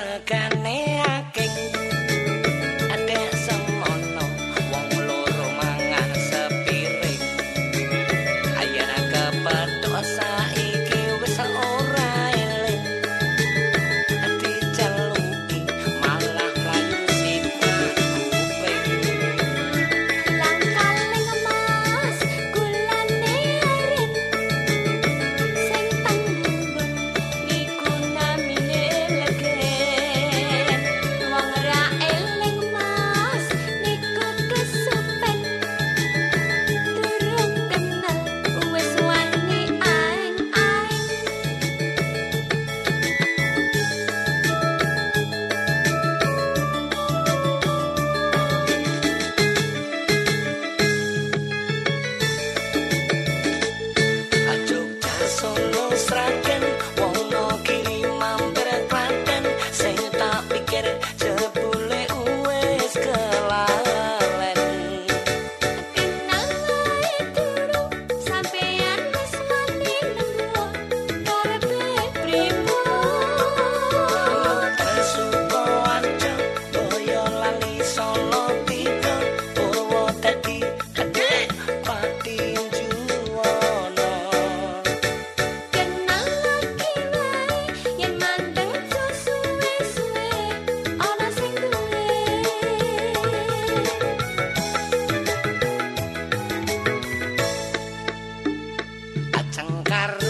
rasakan zancar.